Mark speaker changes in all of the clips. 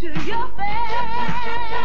Speaker 1: to your face.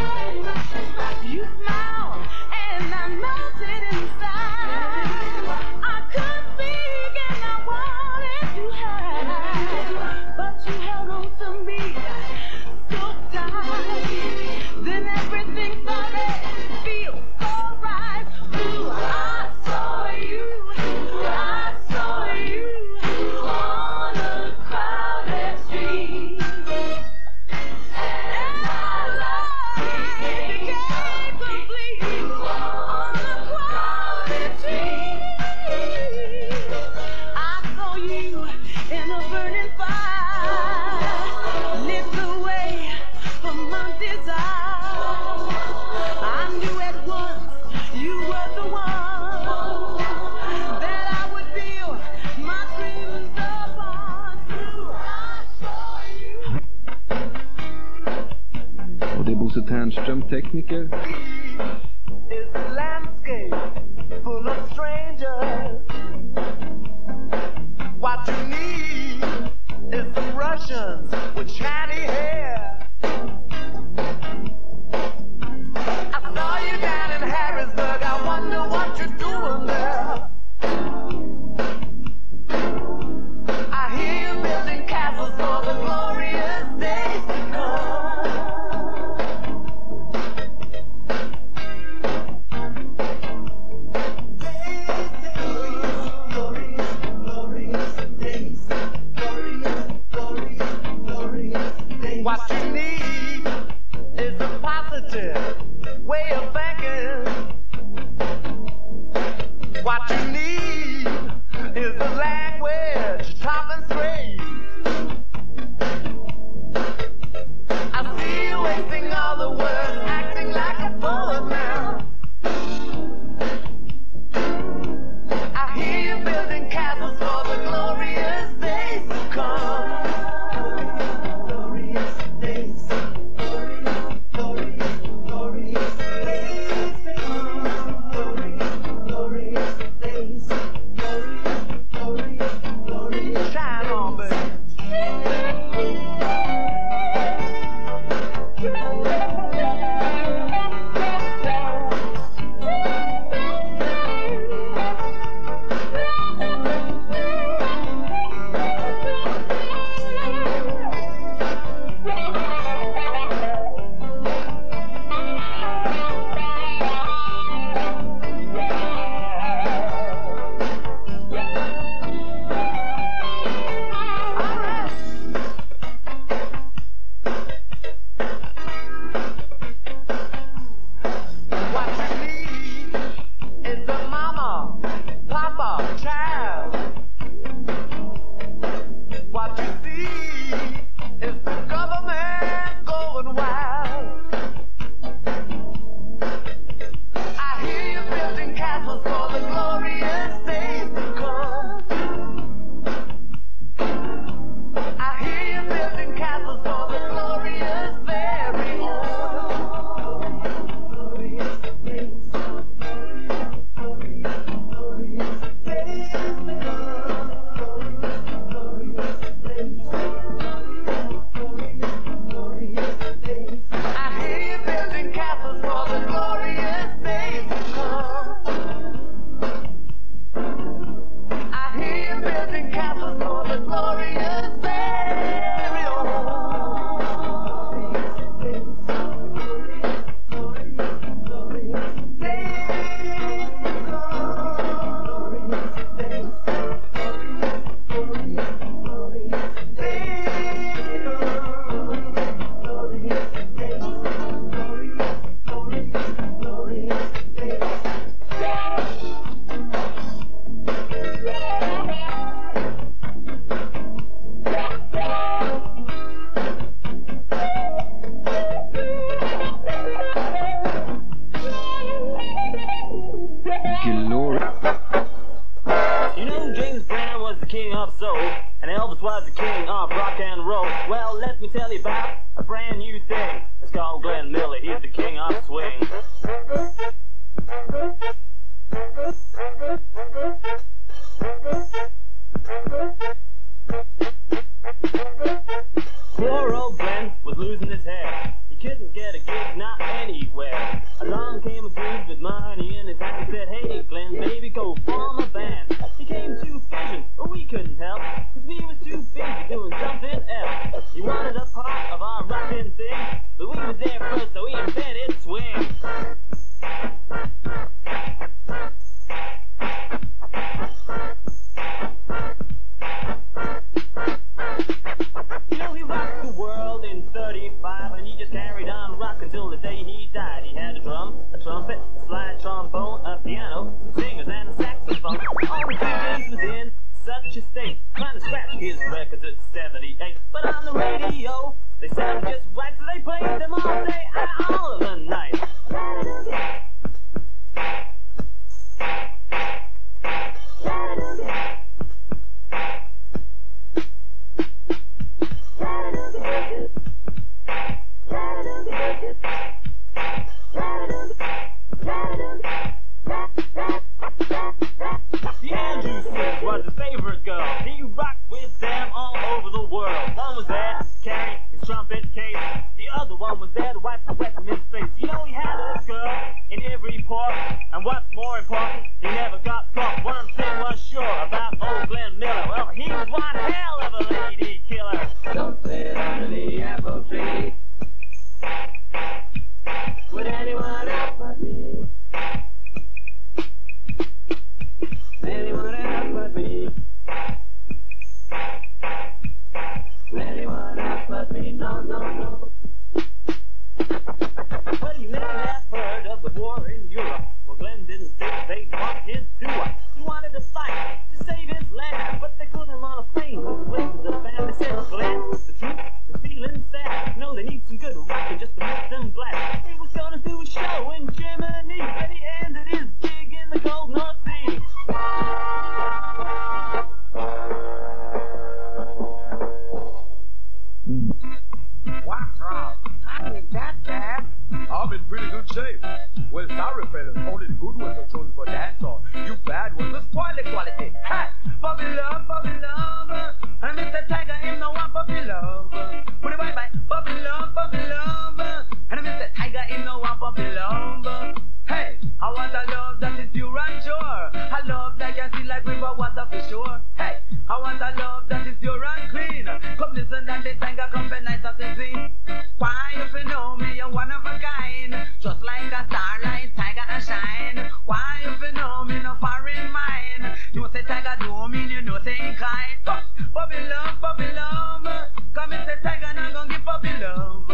Speaker 2: Don't mean you nothing kind. Puppy love, puppy love. Come and say tiger and I'm gonna give puppy love.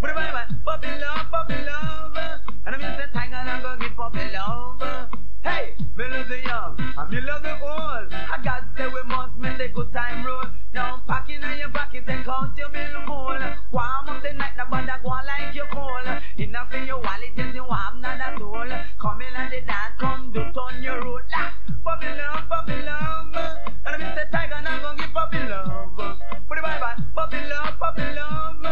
Speaker 2: But if I puppy love, puppy love. And I mean say tiger and I'm gonna give puppy love. Hey, me love the young, and me love the old. I gotta say we must make the good time roll. Now I'm pack on your pocket and count your bill full. Warm up the night, now but I go like your call. Enough in your wallet, just you warm not at all. Come in and the dance puppy love, puppy love. And I'm Mr. Tiger now gonna give puppy love. Put it bye bye, puppy love, puppy love.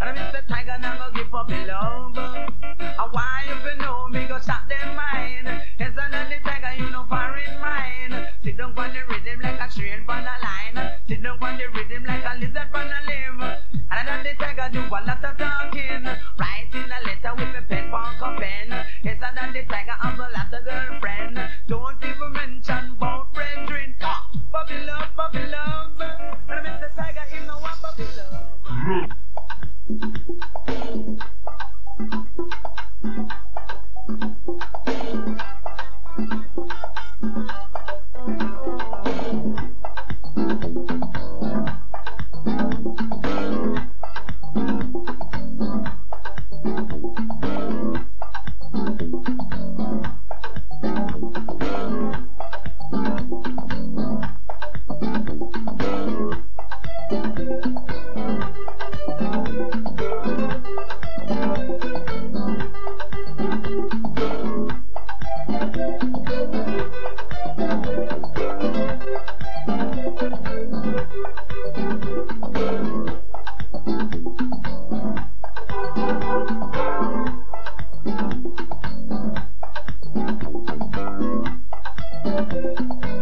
Speaker 2: And I'm Mr. Tiger now gonna give puppy love. A wife you know me go shot them mine. It's another tiger you know foreign mine. Sit down on the rhythm like a train on the line. Sit down on the rhythm like a lizard on a limb. And another tiger do a lot of talking. Writing a letter with a pen, punk a pen. It's another tiger of puppy love, puppy love. And I'm in the tiger in the one puppy love.
Speaker 3: aku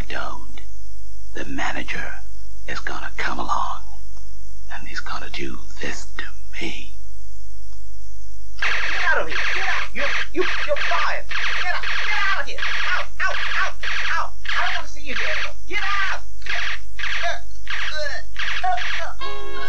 Speaker 3: I don't, the
Speaker 4: manager is gonna come along and he's gonna do this to me.
Speaker 5: Get out of here! Get out! You're, you, you're fired! Get out! Get out of here! Out! Out! Out! Out! I don't want to see you here. anymore! Get out! Get, uh, uh, uh, uh.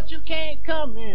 Speaker 6: but you can't come in.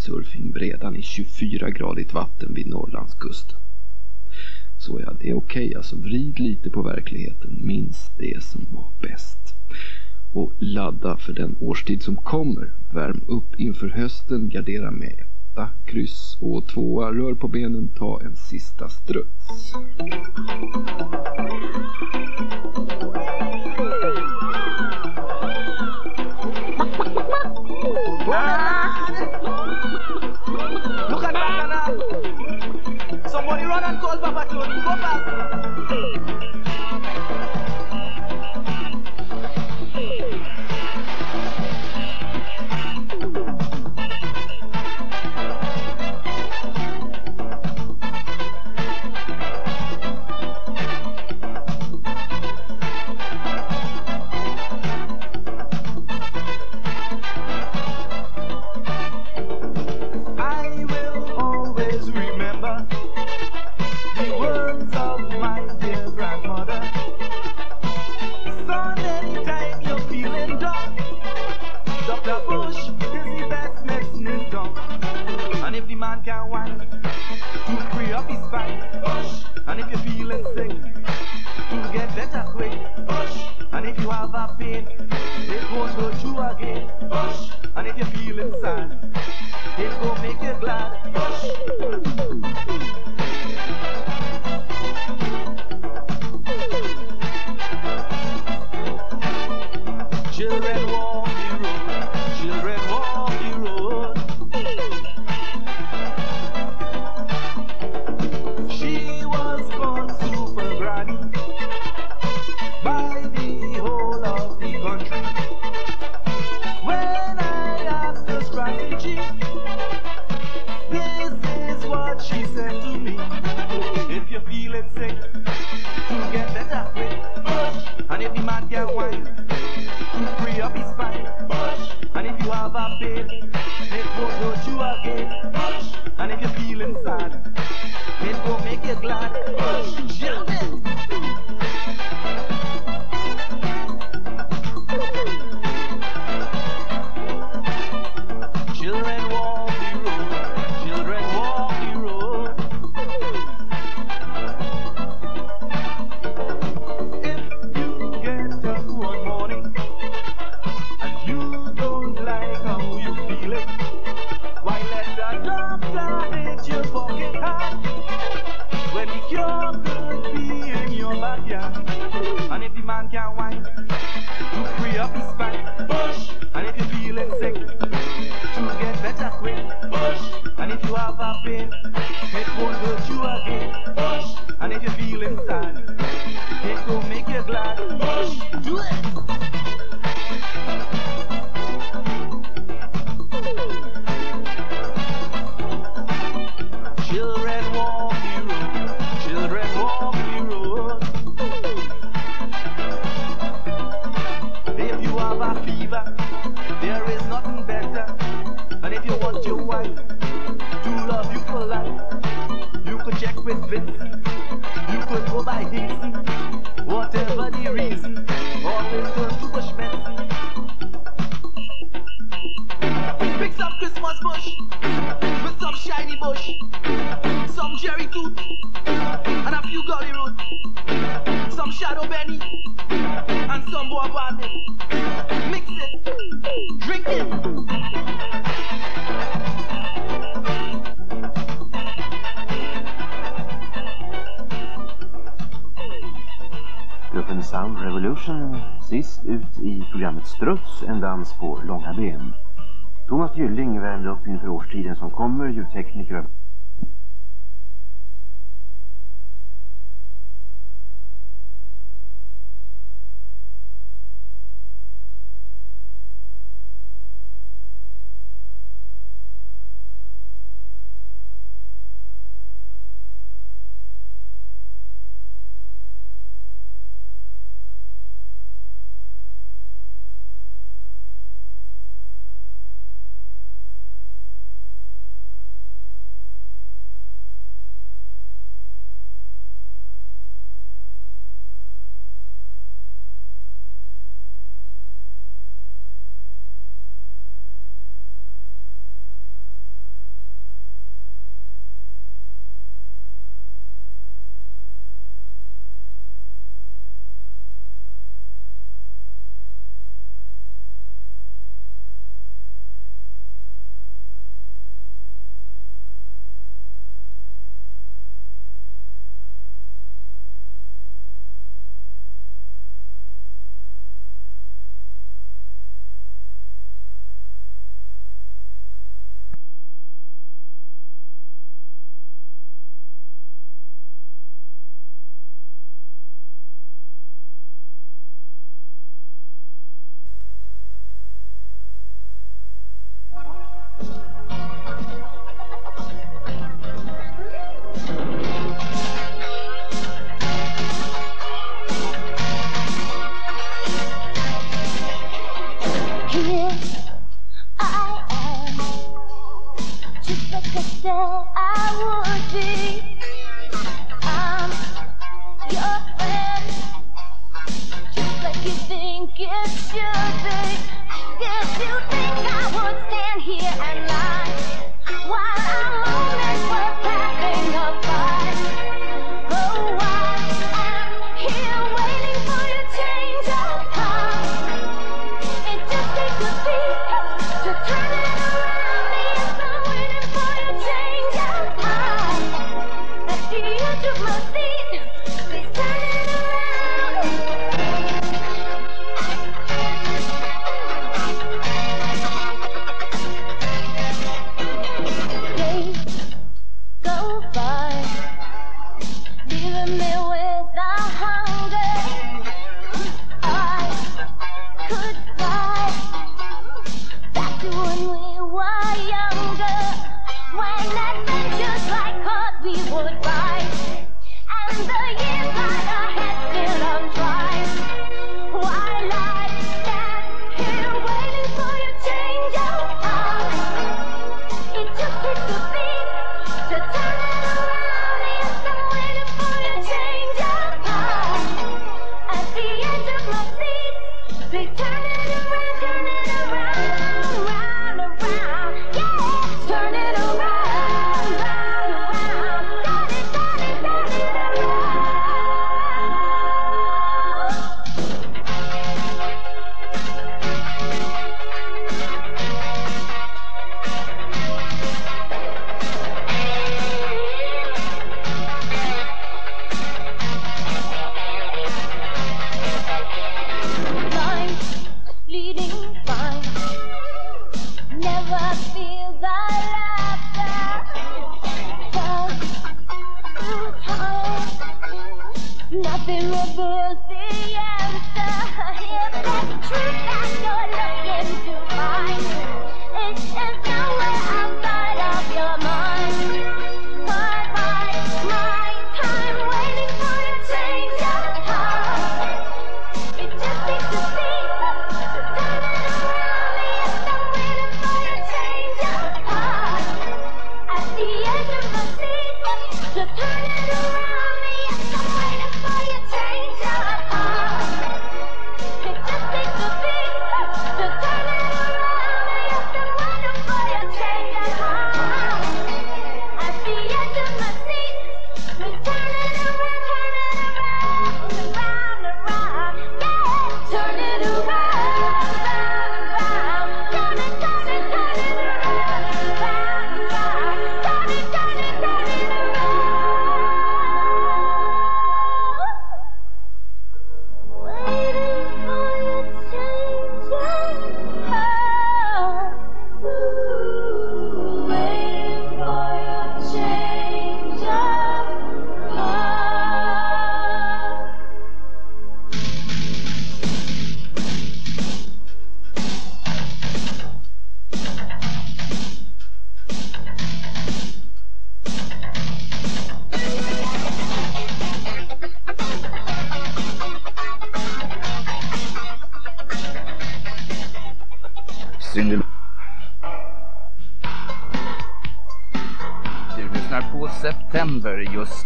Speaker 7: windsurfingbrädan i 24-gradigt vatten vid Norrlandskusten. Så ja, det är okej okay. alltså. Vrid lite på verkligheten. Minns det som var bäst. Och ladda för den årstid som kommer. Värm upp inför hösten, gardera med etta, kryss och tvåa. Rör på benen, ta en sista struts.
Speaker 8: Ah! money, run and call Papa Tony. Go fast. man can whine. To free up his spine. And if you're feeling sick, to get better quick. And if you have a pain, it won't hurt you again. And if you're feeling sad, it will make you glad. could go by reason, whatever the reason, always turn to bushmenson. Pick some Christmas bush, with some shiny bush, some cherry tooth, and a few gully root, some shadow benny, and some boy. Mix it, drink it.
Speaker 9: Sound Revolution, sist ut i programmet Struts, en dans på långa ben. Thomas Gylling värmde upp inför årstiden som kommer, ljudtekniker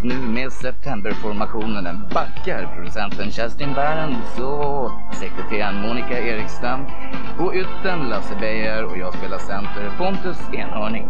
Speaker 10: nu med Septemberformationen backar producenten Kerstin Berns och sekreteraren Monica Erikstam. På ytten Lasse Beijer och jag spelar center Pontus Enhörning.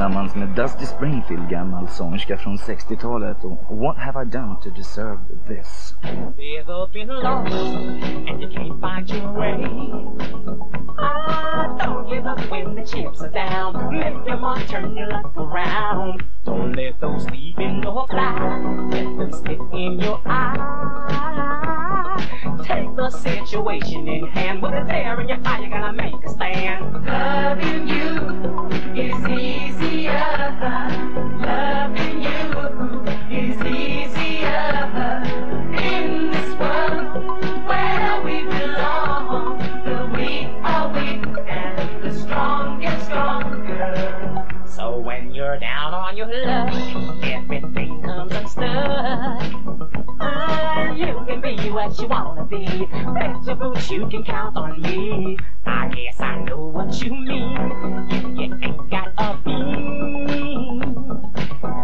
Speaker 10: Tillsammans med Dusty Springfield, gammal sångerska från 60-talet och What have I done to deserve this?
Speaker 11: Been and you can't find your way? Ah, don't give up when the chips are down. Turn your luck around. Don't let those fly. Let them spit in your eye. Take the situation in hand. With a tear in your eye, you're gonna make a stand. Loving you is easier. Loving you is easier. In this world where we belong, when you're down on your luck, everything comes unstuck. Ah, you can be what you wanna be. Bet your boots you can count on me. I guess I know what you mean. If you ain't got a beam,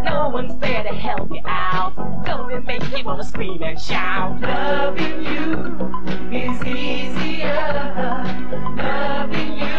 Speaker 11: no one's there to help you out. Don't it make you wanna scream and shout? Loving you is easier. Loving you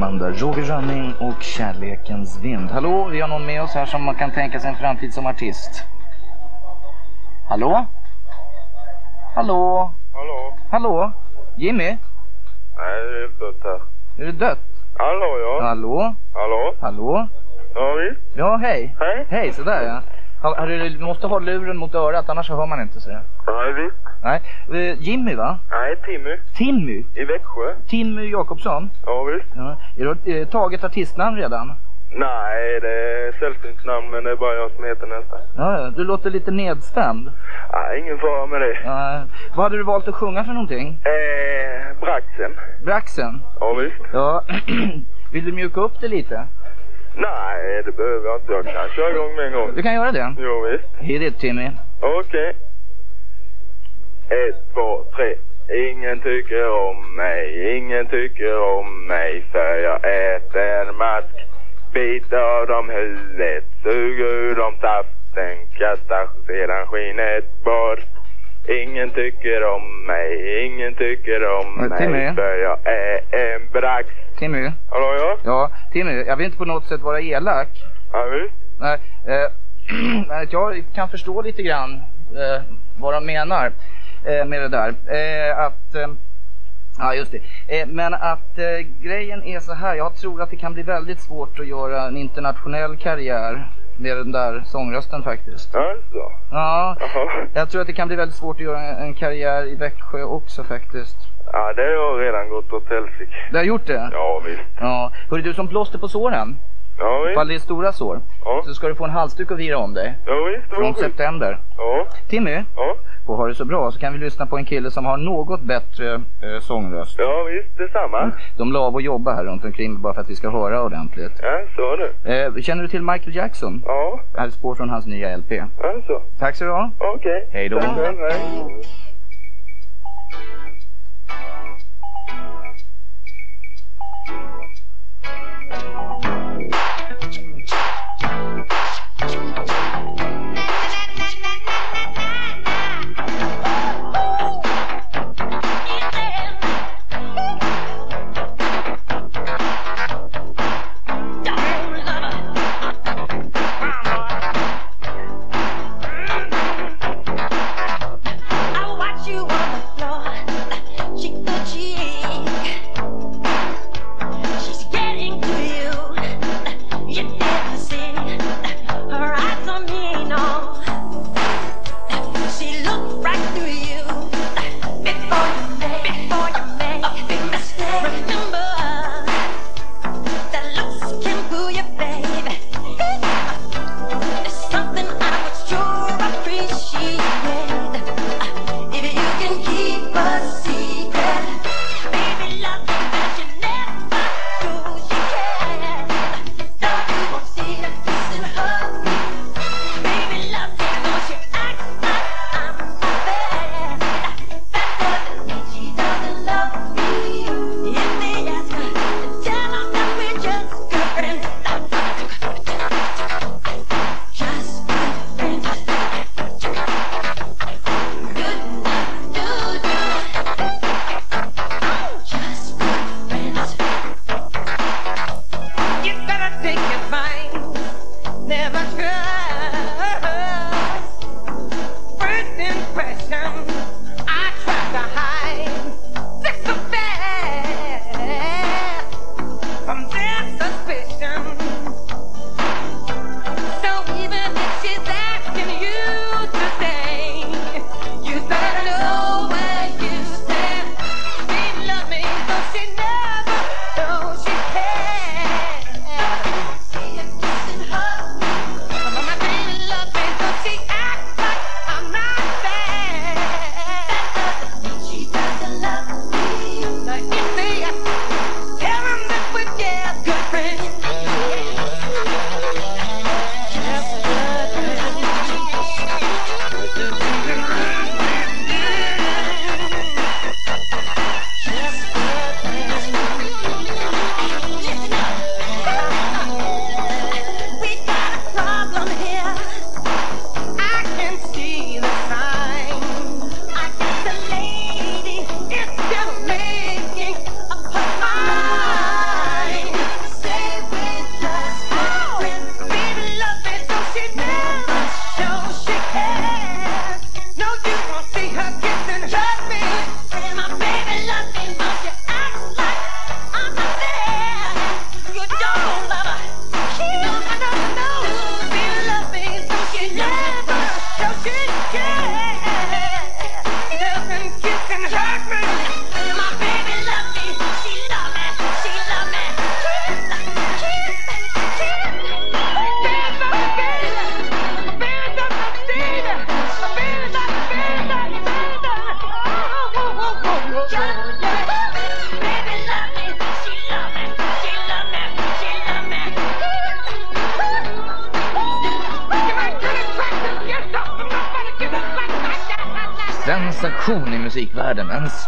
Speaker 10: Där. Roger Rönning och Kärlekens vind. Hallå, vi har någon med oss här som man kan tänka sig en framtid som artist. Hallå? Hallå?
Speaker 12: Hallå?
Speaker 10: Hallå? Jimmy?
Speaker 12: Nej, det är dött här.
Speaker 10: Är du dött?
Speaker 12: Hallå, ja.
Speaker 10: Hallå?
Speaker 12: Hallå?
Speaker 10: Hallå?
Speaker 12: Ja, visst.
Speaker 10: Ja, hej.
Speaker 12: Hej.
Speaker 10: Hej, sådär ja. Du måste ha luren mot örat annars hör man inte så.
Speaker 12: Nej, visst.
Speaker 10: Nej. Eh, Jimmy va?
Speaker 12: Nej, Timmy.
Speaker 10: Timmy?
Speaker 12: I Växjö.
Speaker 10: Timmy Jakobsson?
Speaker 12: Ja, visst.
Speaker 10: Ja. Är du taget artistnamn redan?
Speaker 12: Nej, det är sällsynt namn, men det är bara jag som heter nästa.
Speaker 10: Ja. Du låter lite nedstämd.
Speaker 12: Nej, ingen fara med det.
Speaker 10: Ja, vad hade du valt att sjunga för någonting?
Speaker 12: Eh, Braxen.
Speaker 10: Braxen?
Speaker 12: Ja, visst.
Speaker 10: Ja. Vill du mjuka upp det lite?
Speaker 12: Nej, det behöver jag inte. Jag kan köra igång med en gång.
Speaker 10: Du kan göra det?
Speaker 12: Jo, visst.
Speaker 10: Hit it Timmy.
Speaker 12: Okej. Ett, två, tre. Ingen tycker om mig, ingen tycker om mig för jag äter mask. Biter dem huvudet, suger ur dem saften, kastar sedan skinnet bort. Ingen tycker om mig, ingen tycker om
Speaker 10: Timmy?
Speaker 12: mig för jag är en brax.
Speaker 10: Timmy?
Speaker 12: Hallå ja?
Speaker 10: Ja, Timmy, jag vill inte på något sätt vara elak.
Speaker 12: Ja visst?
Speaker 10: Nej, eh, jag kan förstå lite grann eh, vad de menar med det där. Eh, att, eh, ja just det. Eh, men att eh, grejen är så här, jag tror att det kan bli väldigt svårt att göra en internationell karriär med den där sångrösten faktiskt.
Speaker 12: Alltså?
Speaker 10: Ja, jag tror att det kan bli väldigt svårt att göra en, en karriär i Växjö också faktiskt.
Speaker 12: Ja det har redan gått åt helsike.
Speaker 10: Du har gjort det?
Speaker 12: Ja visst.
Speaker 10: Ja. Hörru du, som plåster på såren,
Speaker 12: Ja visst.
Speaker 10: ifall det är stora sår,
Speaker 12: Ja.
Speaker 10: så ska du få en halsduk att vira om dig.
Speaker 12: Ja visst, det
Speaker 10: Från september.
Speaker 12: Ja.
Speaker 10: Timmy,
Speaker 12: Ja.
Speaker 10: Och ha det så bra så kan vi lyssna på en kille som har något bättre eh, sångröst.
Speaker 12: Ja visst, detsamma.
Speaker 10: De la av att jobba här runt omkring bara för att vi ska höra ordentligt.
Speaker 12: Ja, så du.
Speaker 10: Eh, känner du till Michael Jackson?
Speaker 12: Ja.
Speaker 10: Här är spår från hans nya LP.
Speaker 12: Alltså.
Speaker 10: Tack så du ha.
Speaker 12: Okej.
Speaker 10: Hej då.
Speaker 12: Tack hej.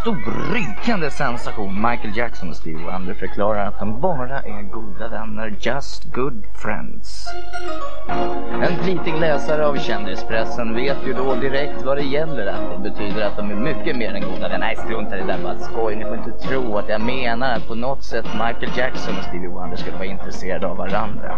Speaker 10: Stor, rykande sensation. Michael Jackson och Stevie Wonder förklarar att de bara är goda vänner, just good friends. En flitig läsare av kändispressen vet ju då direkt vad det gäller. Att det betyder att de är mycket mer än goda vänner. Nej, strunta i det där, bara skoj. Ni får inte tro att jag menar att på något sätt Michael Jackson och Stevie Wonder skulle vara intresserade av varandra.